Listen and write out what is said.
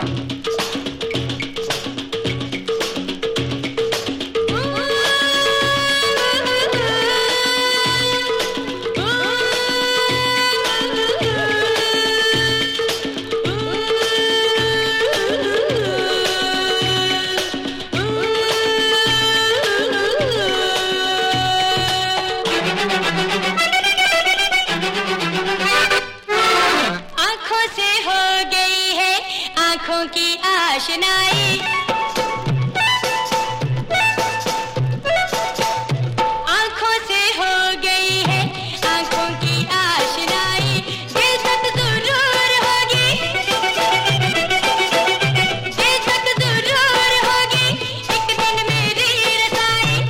आँखों आँखों की आशनाई